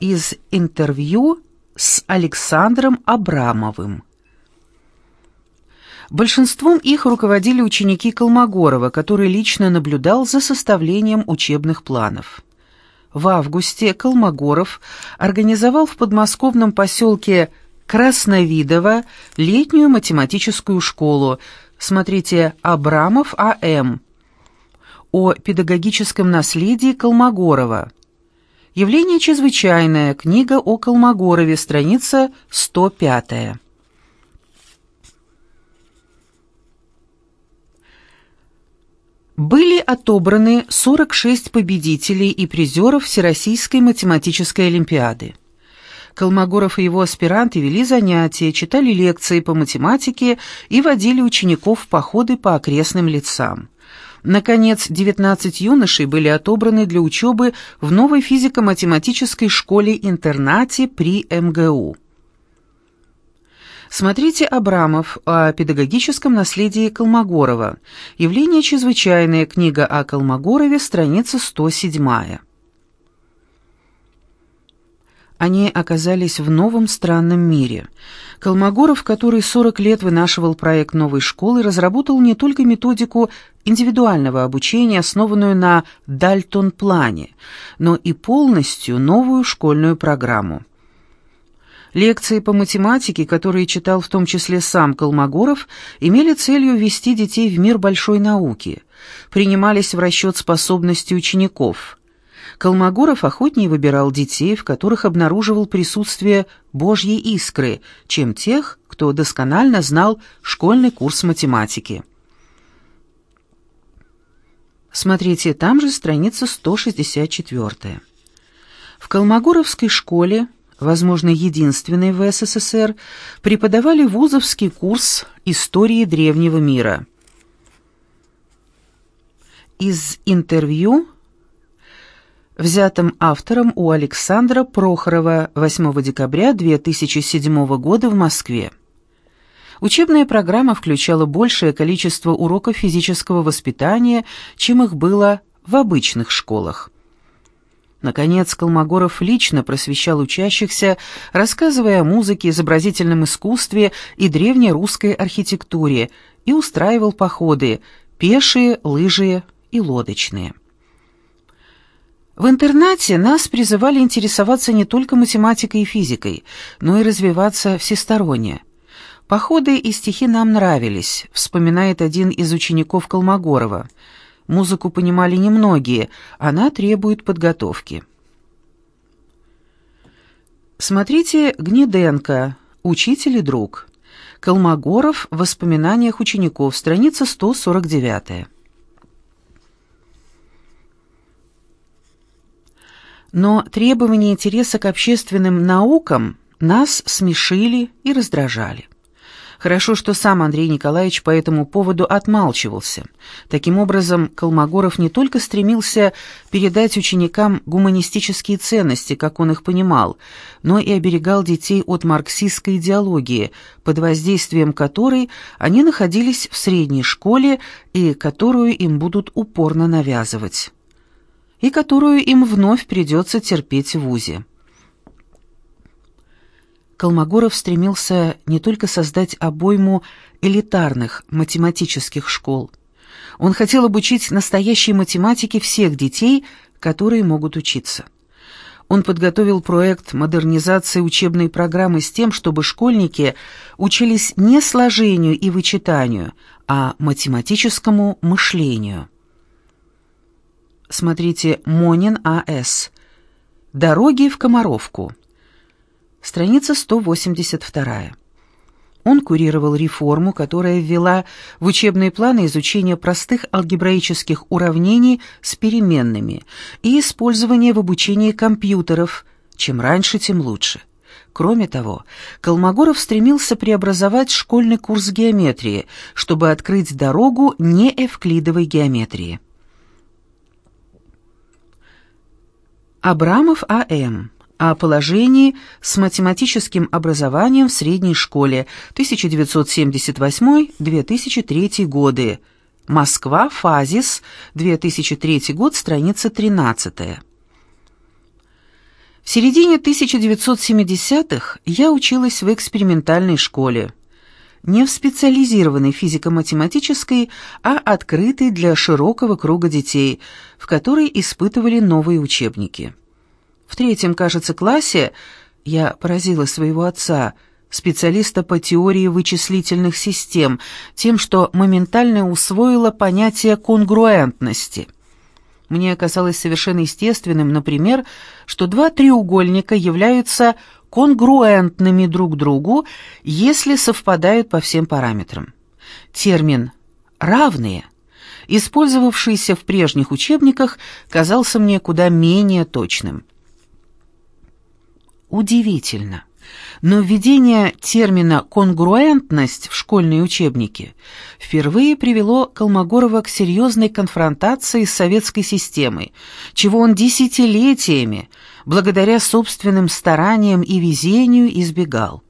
из интервью с Александром Абрамовым. Большинством их руководили ученики Колмогорова, который лично наблюдал за составлением учебных планов. В августе Колмогоров организовал в подмосковном поселке Красновидово летнюю математическую школу, смотрите «Абрамов А.М.», о педагогическом наследии Колмогорова. Явление чрезвычайное. Книга о Колмогорове, страница 105. Были отобраны 46 победителей и призеров Всероссийской математической олимпиады. Колмогоров и его аспиранты вели занятия, читали лекции по математике и водили учеников в походы по окрестным лицам. Наконец, 19 юношей были отобраны для учебы в новой физико-математической школе-интернате при МГУ. Смотрите Абрамов о педагогическом наследии Колмогорова. Явление чрезвычайное. Книга о Колмогорове, страница 107. Они оказались в новом странном мире. Колмогоров, который 40 лет вынашивал проект новой школы, разработал не только методику индивидуального обучения, основанную на Дальтон-плане, но и полностью новую школьную программу. Лекции по математике, которые читал в том числе сам Колмогоров, имели целью ввести детей в мир большой науки, принимались в расчет способности учеников. Колмогоров охотнее выбирал детей, в которых обнаруживал присутствие Божьей искры, чем тех, кто досконально знал школьный курс математики. Смотрите, там же страница 164. В Колмогоровской школе возможно, единственной в СССР, преподавали вузовский курс истории древнего мира. Из интервью, взятым автором у Александра Прохорова 8 декабря 2007 года в Москве. Учебная программа включала большее количество уроков физического воспитания, чем их было в обычных школах. Наконец, Колмогоров лично просвещал учащихся, рассказывая о музыке, изобразительном искусстве и древней русской архитектуре, и устраивал походы – пешие, лыжие и лодочные. В интернате нас призывали интересоваться не только математикой и физикой, но и развиваться всесторонне. Походы и стихи нам нравились, вспоминает один из учеников Колмогорова – Музыку понимали немногие, она требует подготовки. Смотрите Гнеденко, учитель и друг. Колмогоров в воспоминаниях учеников, страница 149. Но требования интереса к общественным наукам нас смешили и раздражали. Хорошо, что сам Андрей Николаевич по этому поводу отмалчивался. Таким образом, Колмогоров не только стремился передать ученикам гуманистические ценности, как он их понимал, но и оберегал детей от марксистской идеологии, под воздействием которой они находились в средней школе и которую им будут упорно навязывать, и которую им вновь придется терпеть в ВУЗе. Колмогоров стремился не только создать обойму элитарных математических школ. Он хотел обучить настоящей математике всех детей, которые могут учиться. Он подготовил проект модернизации учебной программы с тем, чтобы школьники учились не сложению и вычитанию, а математическому мышлению. Смотрите «Монин А.С. Дороги в Комаровку». Страница 182. Он курировал реформу, которая ввела в учебные планы изучение простых алгебраических уравнений с переменными и использование в обучении компьютеров. Чем раньше, тем лучше. Кроме того, Колмогоров стремился преобразовать школьный курс геометрии, чтобы открыть дорогу неэвклидовой геометрии. Абрамов А.М о положении с математическим образованием в средней школе 1978-2003 годы. Москва, Фазис, 2003 год, страница 13. В середине 1970-х я училась в экспериментальной школе, не в специализированной физико-математической, а открытой для широкого круга детей, в которой испытывали новые учебники. В третьем, кажется, классе я поразила своего отца, специалиста по теории вычислительных систем, тем, что моментально усвоила понятие конгруентности. Мне казалось совершенно естественным, например, что два треугольника являются конгруентными друг другу, если совпадают по всем параметрам. Термин «равные», использовавшийся в прежних учебниках, казался мне куда менее точным. Удивительно. Но введение термина «конгруентность» в школьные учебники впервые привело Колмогорова к серьезной конфронтации с советской системой, чего он десятилетиями, благодаря собственным стараниям и везению, избегал.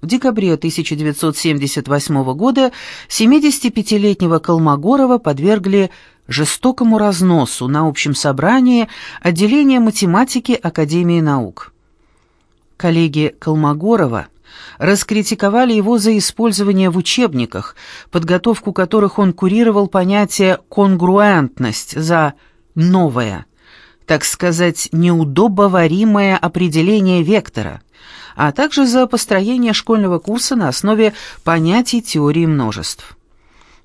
В декабре 1978 года 75-летнего Колмогорова подвергли жестокому разносу на общем собрании отделения математики Академии наук. Коллеги Колмогорова раскритиковали его за использование в учебниках, подготовку которых он курировал понятие «конгруентность» за «новое», так сказать, неудобоваримое определение вектора, а также за построение школьного курса на основе понятий теории множеств.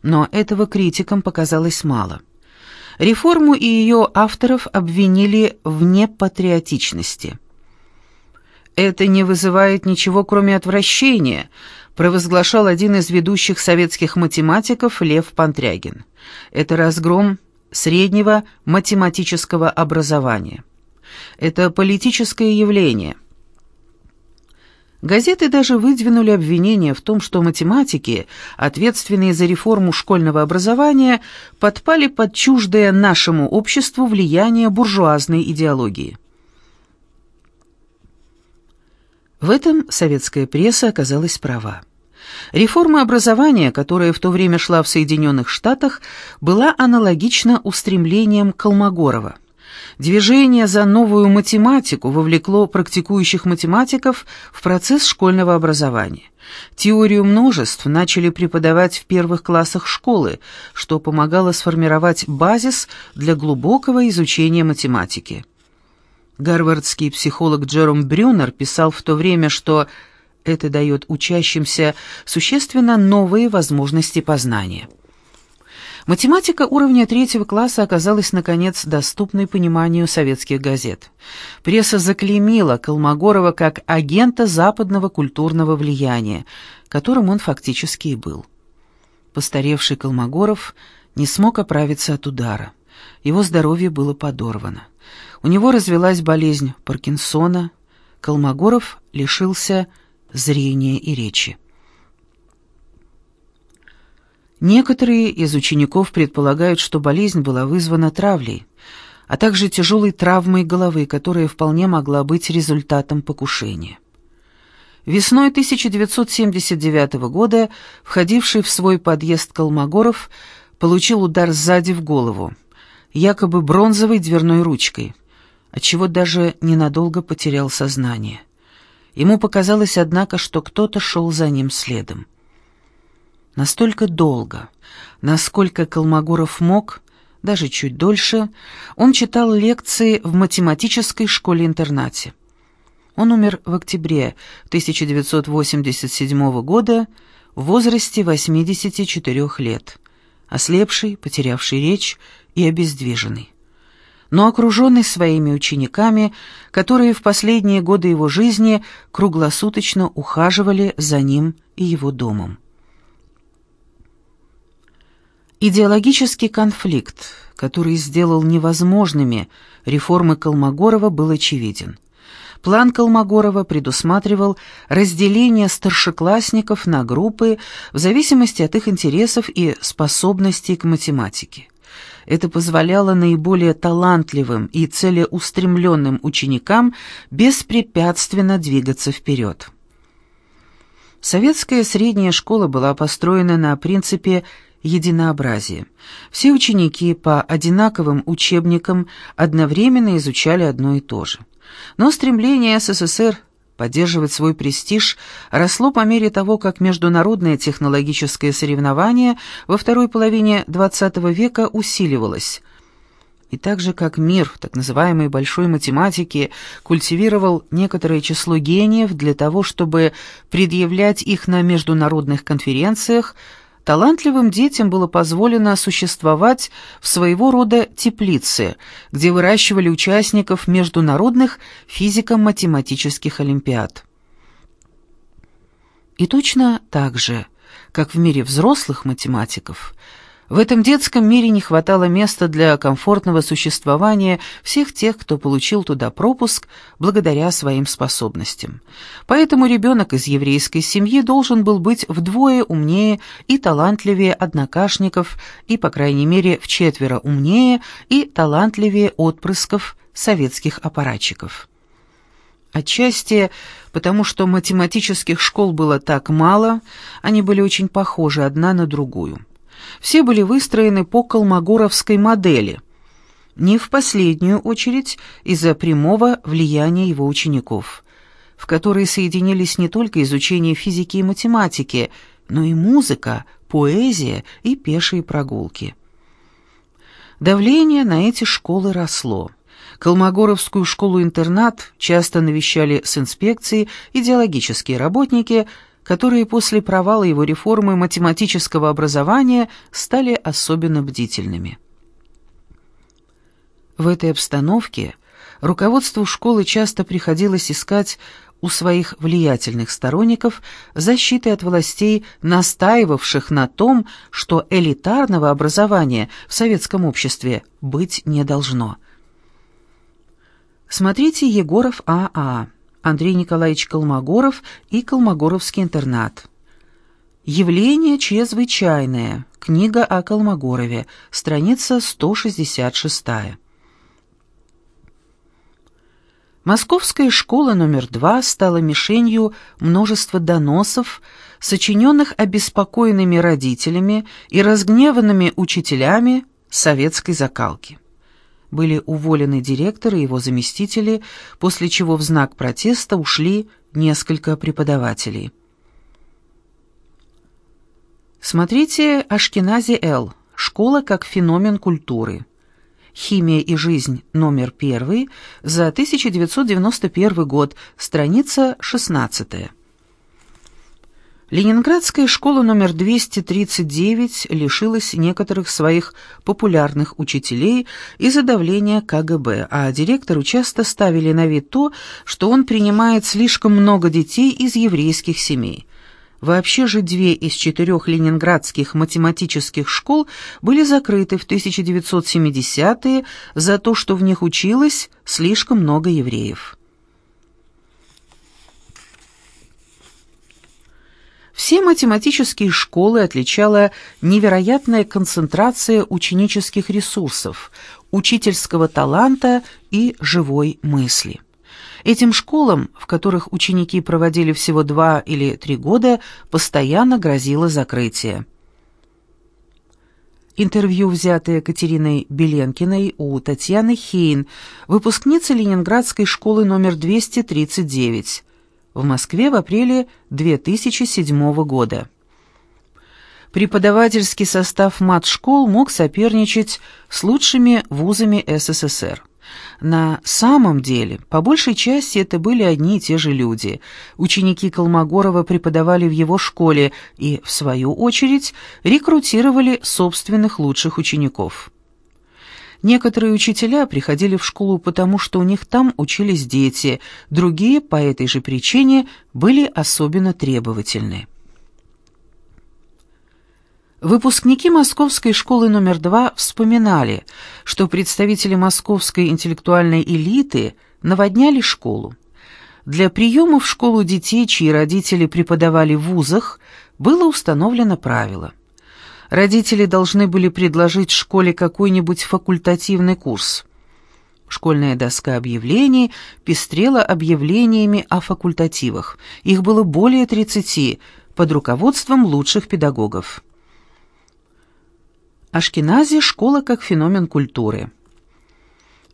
Но этого критикам показалось мало. Реформу и ее авторов обвинили в непатриотичности – «Это не вызывает ничего, кроме отвращения», провозглашал один из ведущих советских математиков Лев Пантрягин. «Это разгром среднего математического образования. Это политическое явление». Газеты даже выдвинули обвинение в том, что математики, ответственные за реформу школьного образования, подпали под чуждое нашему обществу влияние буржуазной идеологии. В этом советская пресса оказалась права. Реформа образования, которая в то время шла в Соединенных Штатах, была аналогична устремлениям Колмогорова. Движение за новую математику вовлекло практикующих математиков в процесс школьного образования. Теорию множеств начали преподавать в первых классах школы, что помогало сформировать базис для глубокого изучения математики. Гарвардский психолог Джером Брюнер писал в то время, что это дает учащимся существенно новые возможности познания. Математика уровня третьего класса оказалась, наконец, доступной пониманию советских газет. Пресса заклеймила Колмогорова как агента западного культурного влияния, которым он фактически и был. Постаревший Колмогоров не смог оправиться от удара. Его здоровье было подорвано. У него развелась болезнь Паркинсона, Колмогоров лишился зрения и речи. Некоторые из учеников предполагают, что болезнь была вызвана травлей, а также тяжелой травмой головы, которая вполне могла быть результатом покушения. Весной 1979 года входивший в свой подъезд Колмогоров получил удар сзади в голову, якобы бронзовой дверной ручкой – отчего даже ненадолго потерял сознание. Ему показалось, однако, что кто-то шел за ним следом. Настолько долго, насколько Колмогоров мог, даже чуть дольше, он читал лекции в математической школе-интернате. Он умер в октябре 1987 года в возрасте 84 лет, ослепший, потерявший речь и обездвиженный но окруженный своими учениками, которые в последние годы его жизни круглосуточно ухаживали за ним и его домом. Идеологический конфликт, который сделал невозможными реформы Колмогорова, был очевиден. План Колмогорова предусматривал разделение старшеклассников на группы в зависимости от их интересов и способностей к математике. Это позволяло наиболее талантливым и целеустремленным ученикам беспрепятственно двигаться вперед. Советская средняя школа была построена на принципе единообразия. Все ученики по одинаковым учебникам одновременно изучали одно и то же – Но стремление СССР поддерживать свой престиж росло по мере того, как международное технологическое соревнование во второй половине XX века усиливалось. И так же, как мир, так называемой большой математики, культивировал некоторое число гениев для того, чтобы предъявлять их на международных конференциях, талантливым детям было позволено существовать в своего рода теплице, где выращивали участников международных физико-математических олимпиад. И точно так же, как в мире взрослых математиков – в этом детском мире не хватало места для комфортного существования всех тех, кто получил туда пропуск благодаря своим способностям. Поэтому ребенок из еврейской семьи должен был быть вдвое умнее и талантливее однокашников и, по крайней мере, в четверо умнее и талантливее отпрысков советских аппаратчиков. Отчасти потому, что математических школ было так мало, они были очень похожи одна на другую. Все были выстроены по колмогоровской модели, не в последнюю очередь из-за прямого влияния его учеников, в которые соединились не только изучение физики и математики, но и музыка, поэзия и пешие прогулки. Давление на эти школы росло. Колмогоровскую школу-интернат часто навещали с инспекцией идеологические работники – которые после провала его реформы математического образования стали особенно бдительными. В этой обстановке руководству школы часто приходилось искать у своих влиятельных сторонников защиты от властей, настаивавших на том, что элитарного образования в советском обществе быть не должно. Смотрите Егоров А.А. Андрей Николаевич Колмогоров и Колмогоровский интернат. Явление чрезвычайное. Книга о Колмогорове. Страница 166. Московская школа номер два стала мишенью множества доносов, сочиненных обеспокоенными родителями и разгневанными учителями советской закалки были уволены директор и его заместители, после чего в знак протеста ушли несколько преподавателей. Смотрите Ашкенази Л. Школа как феномен культуры. Химия и жизнь, номер первый, за 1991 год, страница 16. Ленинградская школа номер 239 лишилась некоторых своих популярных учителей из-за давления КГБ, а директору часто ставили на вид то, что он принимает слишком много детей из еврейских семей. Вообще же две из четырех ленинградских математических школ были закрыты в 1970-е за то, что в них училось слишком много евреев. Все математические школы отличала невероятная концентрация ученических ресурсов, учительского таланта и живой мысли. Этим школам, в которых ученики проводили всего два или три года, постоянно грозило закрытие. Интервью, взятое Катериной Беленкиной у Татьяны Хейн, выпускницы Ленинградской школы номер 239 в Москве в апреле 2007 года. Преподавательский состав мат-школ мог соперничать с лучшими вузами СССР. На самом деле, по большей части это были одни и те же люди. Ученики Колмогорова преподавали в его школе и, в свою очередь, рекрутировали собственных лучших учеников. Некоторые учителя приходили в школу потому, что у них там учились дети, другие по этой же причине были особенно требовательны. Выпускники Московской школы номер два вспоминали, что представители московской интеллектуальной элиты наводняли школу. Для приема в школу детей, чьи родители преподавали в вузах, было установлено правило – Родители должны были предложить школе какой-нибудь факультативный курс. Школьная доска объявлений пестрела объявлениями о факультативах. Их было более 30 под руководством лучших педагогов. Ашкенази – школа как феномен культуры.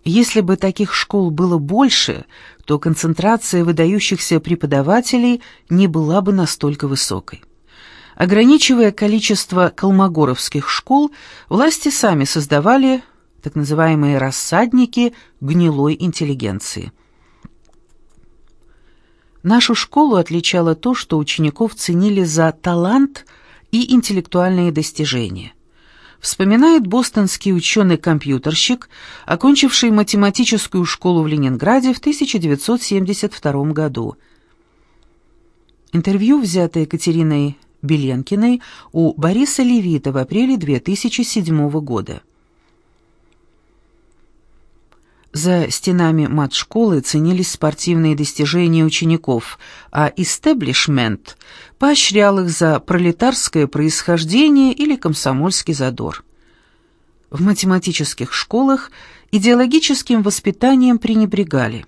Если бы таких школ было больше, то концентрация выдающихся преподавателей не была бы настолько высокой. Ограничивая количество колмогоровских школ, власти сами создавали так называемые рассадники гнилой интеллигенции. Нашу школу отличало то, что учеников ценили за талант и интеллектуальные достижения. Вспоминает бостонский ученый-компьютерщик, окончивший математическую школу в Ленинграде в 1972 году. Интервью, взятое Екатериной Беленкиной у Бориса Левита в апреле 2007 года. За стенами мат-школы ценились спортивные достижения учеников, а истеблишмент поощрял их за пролетарское происхождение или комсомольский задор. В математических школах идеологическим воспитанием пренебрегали.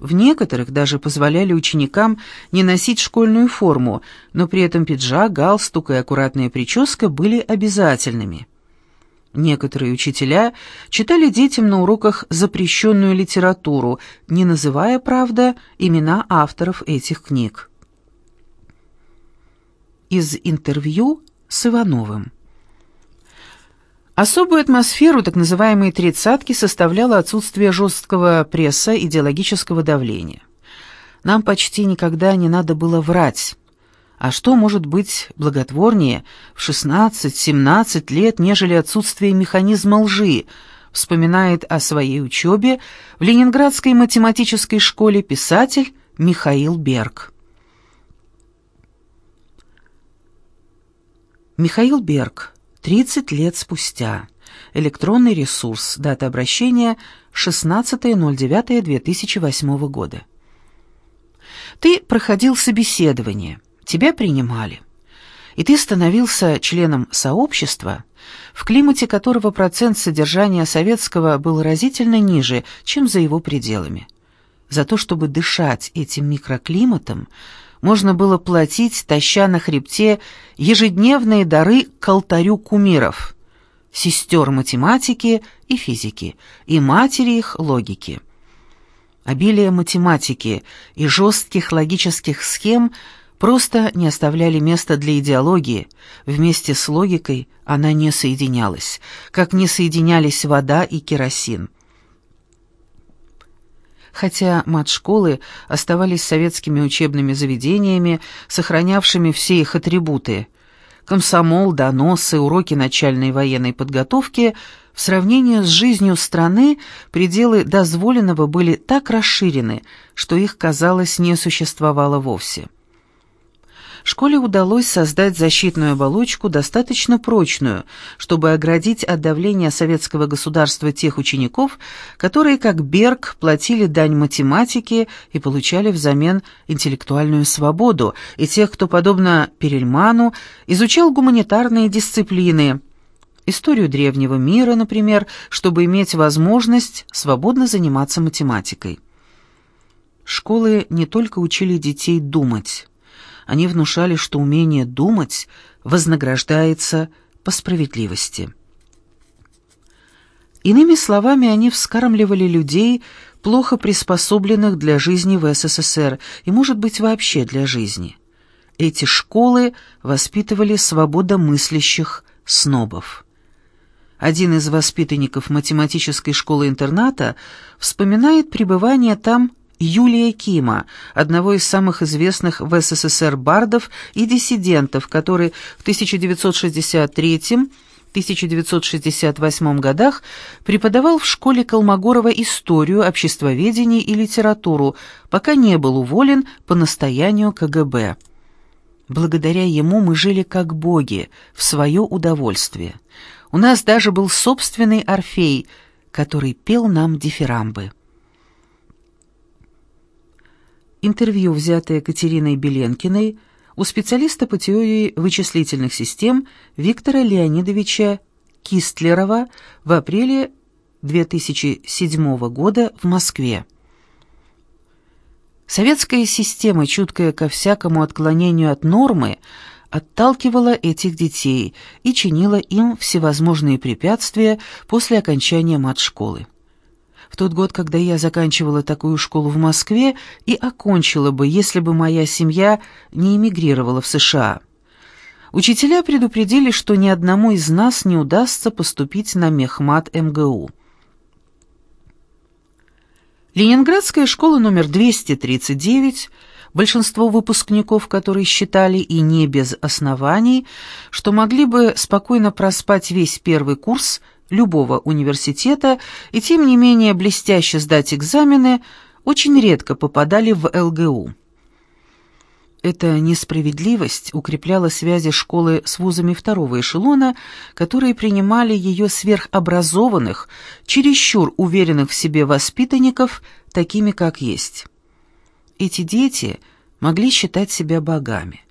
В некоторых даже позволяли ученикам не носить школьную форму, но при этом пиджак, галстук и аккуратная прическа были обязательными. Некоторые учителя читали детям на уроках запрещенную литературу, не называя, правда, имена авторов этих книг. Из интервью с Ивановым. Особую атмосферу так называемой «тридцатки» составляло отсутствие жесткого пресса идеологического давления. Нам почти никогда не надо было врать, а что может быть благотворнее в 16-17 лет, нежели отсутствие механизма лжи, вспоминает о своей учебе в Ленинградской математической школе писатель Михаил Берг. Михаил Берг. 30 лет спустя. Электронный ресурс. Дата обращения 16.09.2008 года. Ты проходил собеседование тебя принимали. И ты становился членом сообщества, в климате которого процент содержания советского был разительно ниже, чем за его пределами. За то, чтобы дышать этим микроклиматом, можно было платить, таща на хребте ежедневные дары к алтарю кумиров, сестер математики и физики, и матери их логики. Обилие математики и жестких логических схем – просто не оставляли места для идеологии, вместе с логикой она не соединялась, как не соединялись вода и керосин. Хотя мат-школы оставались советскими учебными заведениями, сохранявшими все их атрибуты – комсомол, доносы, уроки начальной военной подготовки – в сравнении с жизнью страны пределы дозволенного были так расширены, что их, казалось, не существовало вовсе школе удалось создать защитную оболочку достаточно прочную, чтобы оградить от давления советского государства тех учеников, которые, как Берг, платили дань математике и получали взамен интеллектуальную свободу, и тех, кто, подобно Перельману, изучал гуманитарные дисциплины, историю древнего мира, например, чтобы иметь возможность свободно заниматься математикой. Школы не только учили детей думать, они внушали, что умение думать вознаграждается по справедливости. Иными словами, они вскармливали людей, плохо приспособленных для жизни в СССР и, может быть, вообще для жизни. Эти школы воспитывали свободомыслящих снобов. Один из воспитанников математической школы-интерната вспоминает пребывание там Юлия Кима, одного из самых известных в СССР бардов и диссидентов, который в 1963-1968 годах преподавал в школе Колмогорова историю, обществоведение и литературу, пока не был уволен по настоянию КГБ. Благодаря ему мы жили как боги, в свое удовольствие. У нас даже был собственный Орфей, который пел нам дифирамбы. Интервью, взятое Екатериной Беленкиной у специалиста по теории вычислительных систем Виктора Леонидовича Кистлерова в апреле 2007 года в Москве. Советская система, чуткая ко всякому отклонению от нормы, отталкивала этих детей и чинила им всевозможные препятствия после окончания мат-школы. В тот год, когда я заканчивала такую школу в Москве и окончила бы, если бы моя семья не эмигрировала в США. Учителя предупредили, что ни одному из нас не удастся поступить на мехмат МГУ. Ленинградская школа номер 239, большинство выпускников которые считали и не без оснований, что могли бы спокойно проспать весь первый курс любого университета и тем не менее блестяще сдать экзамены, очень редко попадали в ЛГУ. Эта несправедливость укрепляла связи школы с вузами второго эшелона, которые принимали ее сверхобразованных, чересчур уверенных в себе воспитанников, такими как есть. Эти дети могли считать себя богами.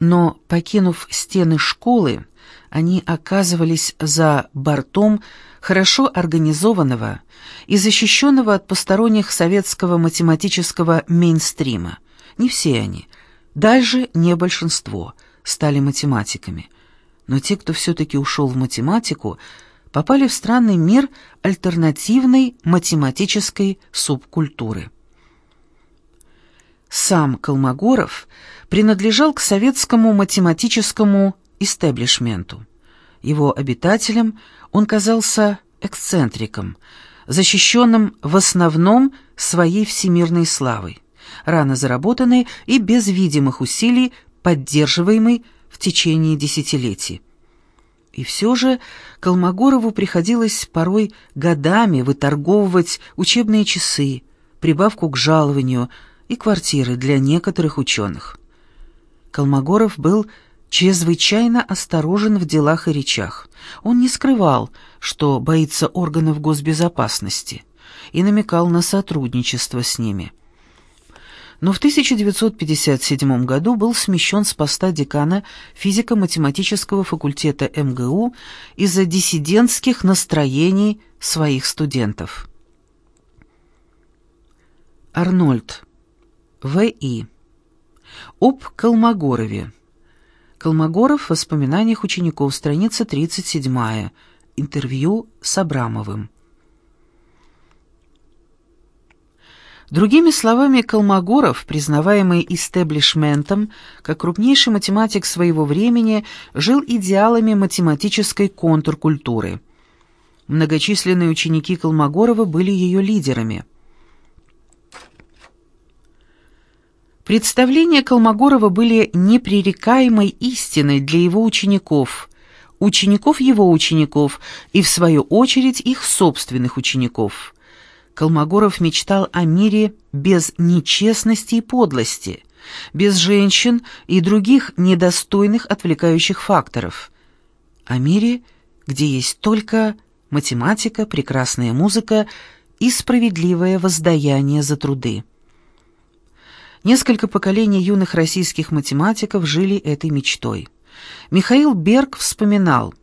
Но, покинув стены школы, они оказывались за бортом хорошо организованного и защищенного от посторонних советского математического мейнстрима. Не все они – даже не большинство стали математиками, но те, кто все-таки ушел в математику, попали в странный мир альтернативной математической субкультуры. Сам Колмогоров принадлежал к советскому математическому истеблишменту. Его обитателем он казался эксцентриком, защищенным в основном своей всемирной славой рано заработанной и без видимых усилий поддерживаемой в течение десятилетий. И все же Колмогорову приходилось порой годами выторговывать учебные часы, прибавку к жалованию и квартиры для некоторых ученых. Колмогоров был чрезвычайно осторожен в делах и речах. Он не скрывал, что боится органов госбезопасности, и намекал на сотрудничество с ними но в 1957 году был смещен с поста декана физико-математического факультета МГУ из-за диссидентских настроений своих студентов. Арнольд. В.И. Об Колмогорове. Колмогоров в воспоминаниях учеников, страница 37. Интервью с Абрамовым. Другими словами, Колмогоров, признаваемый истеблишментом, как крупнейший математик своего времени, жил идеалами математической контркультуры. Многочисленные ученики Колмогорова были ее лидерами. Представления Колмогорова были непререкаемой истиной для его учеников, учеников его учеников и, в свою очередь, их собственных учеников – Колмогоров мечтал о мире без нечестности и подлости, без женщин и других недостойных отвлекающих факторов. О мире, где есть только математика, прекрасная музыка и справедливое воздаяние за труды. Несколько поколений юных российских математиков жили этой мечтой. Михаил Берг вспоминал,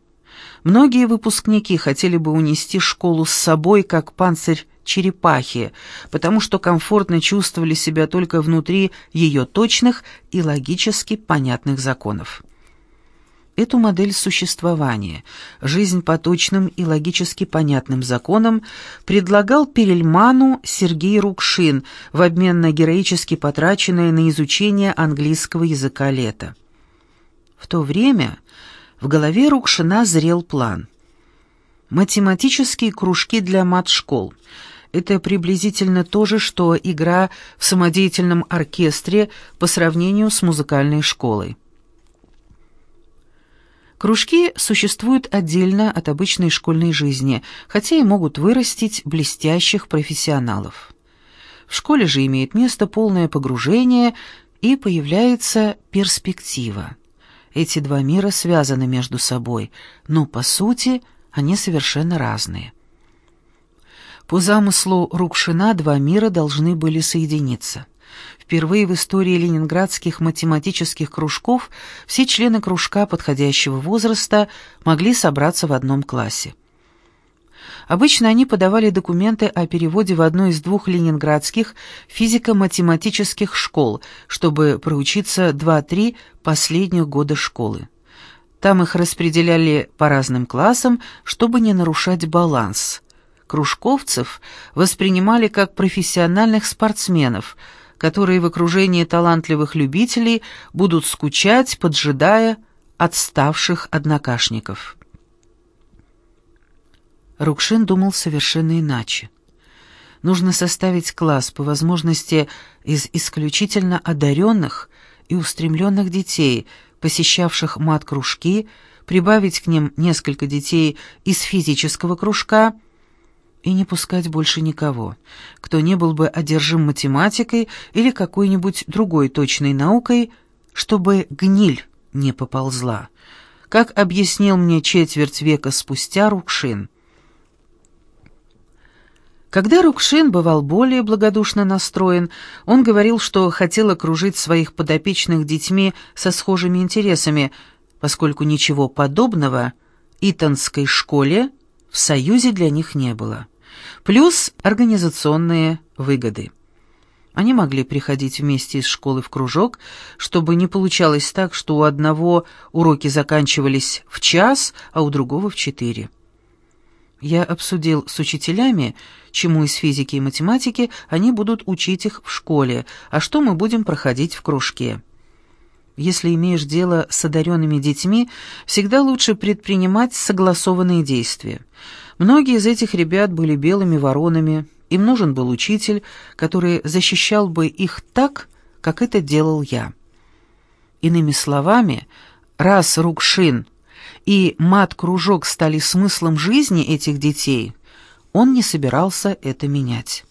«Многие выпускники хотели бы унести школу с собой, как панцирь черепахи, потому что комфортно чувствовали себя только внутри ее точных и логически понятных законов. Эту модель существования, жизнь по точным и логически понятным законам, предлагал Перельману Сергей Рукшин в обмен на героически потраченное на изучение английского языка лето. В то время в голове Рукшина зрел план. Математические кружки для мат-школ — это приблизительно то же, что игра в самодеятельном оркестре по сравнению с музыкальной школой. Кружки существуют отдельно от обычной школьной жизни, хотя и могут вырастить блестящих профессионалов. В школе же имеет место полное погружение и появляется перспектива. Эти два мира связаны между собой, но по сути они совершенно разные. По замыслу Рукшина два мира должны были соединиться. Впервые в истории ленинградских математических кружков все члены кружка подходящего возраста могли собраться в одном классе. Обычно они подавали документы о переводе в одну из двух ленинградских физико-математических школ, чтобы проучиться 2-3 последних года школы. Там их распределяли по разным классам, чтобы не нарушать баланс – кружковцев воспринимали как профессиональных спортсменов, которые в окружении талантливых любителей будут скучать, поджидая отставших однокашников. Рукшин думал совершенно иначе. Нужно составить класс, по возможности, из исключительно одаренных и устремленных детей, посещавших мат-кружки, прибавить к ним несколько детей из физического кружка и не пускать больше никого, кто не был бы одержим математикой или какой-нибудь другой точной наукой, чтобы гниль не поползла. Как объяснил мне четверть века спустя Рукшин. Когда Рукшин бывал более благодушно настроен, он говорил, что хотел окружить своих подопечных детьми со схожими интересами, поскольку ничего подобного Итонской школе в Союзе для них не было. Плюс организационные выгоды. Они могли приходить вместе из школы в кружок, чтобы не получалось так, что у одного уроки заканчивались в час, а у другого в четыре. Я обсудил с учителями, чему из физики и математики они будут учить их в школе, а что мы будем проходить в кружке. Если имеешь дело с одаренными детьми, всегда лучше предпринимать согласованные действия. Многие из этих ребят были белыми воронами, им нужен был учитель, который защищал бы их так, как это делал я. Иными словами, раз Рукшин и мат-кружок стали смыслом жизни этих детей, он не собирался это менять.